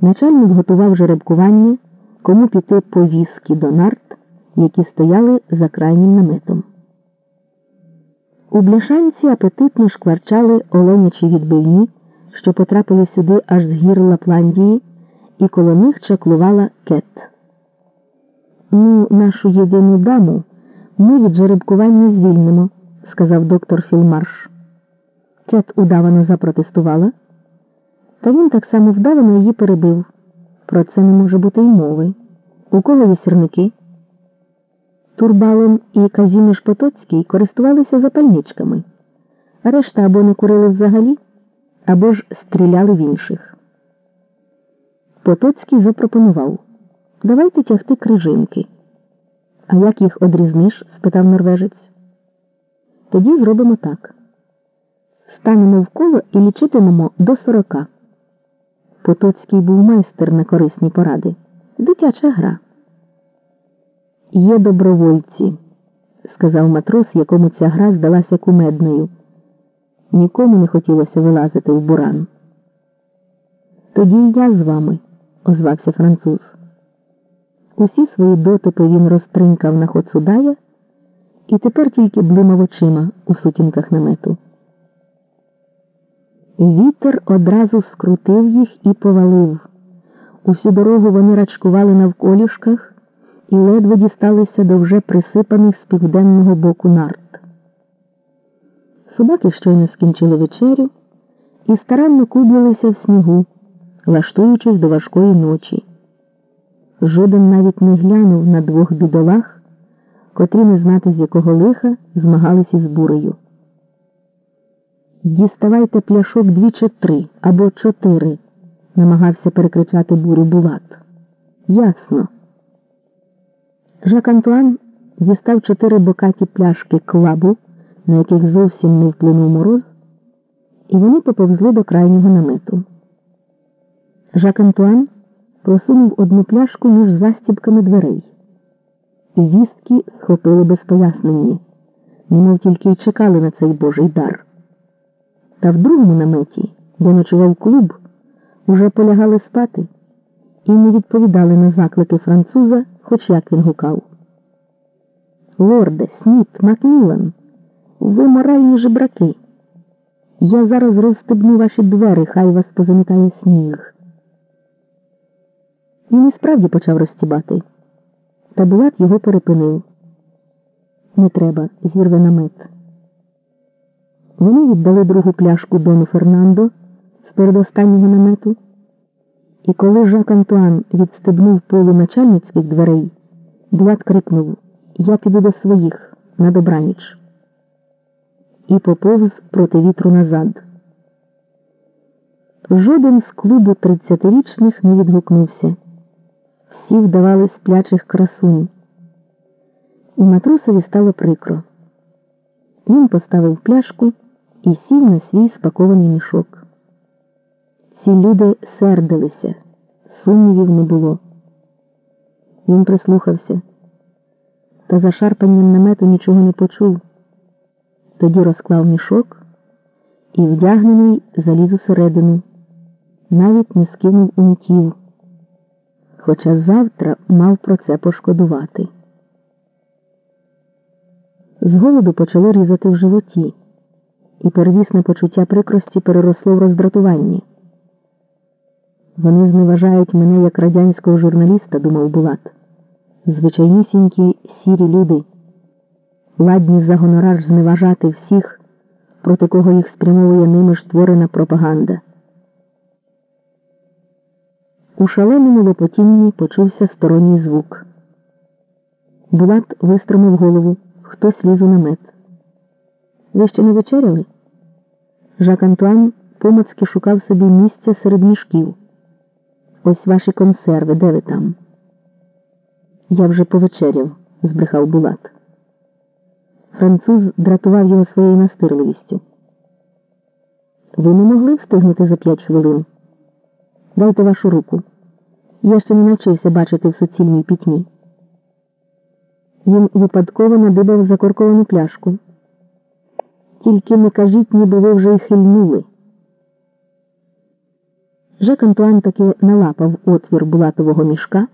Начальник готував жеребкування, кому піти по візки до нарт, які стояли за крайнім наметом. У бляшанці апетитно шкварчали оленячі відбивні, що потрапили сюди аж з гір Лапландії, і коло них чаклувала кет. Ну, нашу єдину даму ми від жеребкування звільнимо, сказав доктор Філмарш. Кет удавано запротестувала, та він так само вдавано її перебив. Про це не може бути й мови. У кого є сірники? Турбалом і Казіміш Потоцький користувалися запальничками, решта або не курили взагалі, або ж стріляли в інших. Потоцький запропонував давайте тягти крижинки. А як їх одрізниш? спитав норвежець. Тоді зробимо так. Станемо в коло і лічитимемо до сорока. Потоцький був майстер на корисні поради. Дитяча гра. Є добровольці, сказав матрос, якому ця гра здалася кумедною. Нікому не хотілося вилазити в буран. Тоді я з вами, озвався француз. Усі свої дотипи він розтринкав на ход судая і тепер тільки блимав очима у сутінках намету. Вітер одразу скрутив їх і повалив. Усю дорогу вони рачкували навколішках і ледве дісталися до вже присипаних з південного боку нарт. Собаки щойно скінчили вечерю і старанно кублилися в снігу, лаштуючись до важкої ночі. Жоден навіть не глянув на двох бідолах, котрі не знати з якого лиха змагалися з бурею. Діставайте пляшок дві чи три або чотири, намагався перекричати бурю Булат. Ясно. Жак Антуан дістав чотири пукаті пляшки клабу, на яких зовсім не вплинув мороз, і вони поповзли до крайнього намету. Жак Антуан просунув одну пляшку між застібками дверей. Віскі схопили без пояснення, немов тільки й чекали на цей божий дар. Та в другому наметі, де ночував клуб, уже полягали спати і не відповідали на заклики француза, хоч як він гукав. Лорде, Сміт, Макмілан, ви моральні жебраки. Я зараз розстебну ваші двері, хай вас позамітає сніг. Він і справді почав розстібати, та Булат його перепинив. Не треба, зірве намет. Вони віддали другу пляшку Дону Фернандо з передостаннього намету, і коли Жак Антуан відстебнув полу начальницьких дверей, Булат крикнув Я піду до своїх на добраніч. І поповз проти вітру назад. Жоден з клубу тридцятирічних не відгукнувся. Всі вдавали сплячих красунь. І матрусові стало прикро. Він поставив пляшку і сів на свій спакований мішок. Ці люди сердилися, сумнівів не було. Він прислухався, та за шарпанням намету нічого не почув. Тоді розклав мішок і, вдягнений, заліз усередину, навіть не скинув унтів, хоча завтра мав про це пошкодувати. З голоду почало різати в животі і первісне почуття прикрості переросло в роздратування. Вони зневажають мене як радянського журналіста, думав Булат. Звичайнісінькі сірі люди, ладні за гонорар зневажати всіх, проти кого їх спрямовує ними ж створена пропаганда. У шаленому лопотінні почувся сторонній звук. Булат вистромив голову, хтось ліз у намет. Ви ще не вечеряли? Жак Антуан помацки шукав собі місця серед мішків. Ось ваші консерви, де ви там? Я вже повечеряв, збрехав Булат. Француз дратував його своєю настирливістю. Ви не могли встигнути за п'ять хвилин? Дайте вашу руку. Я ще не навчився бачити в суцільній пітьмі. Він випадково надибав закорковану пляшку. Тільки не кажіть, ніби ви вже й хильнули. Жак Антуан таки налапав отвір булатового мішка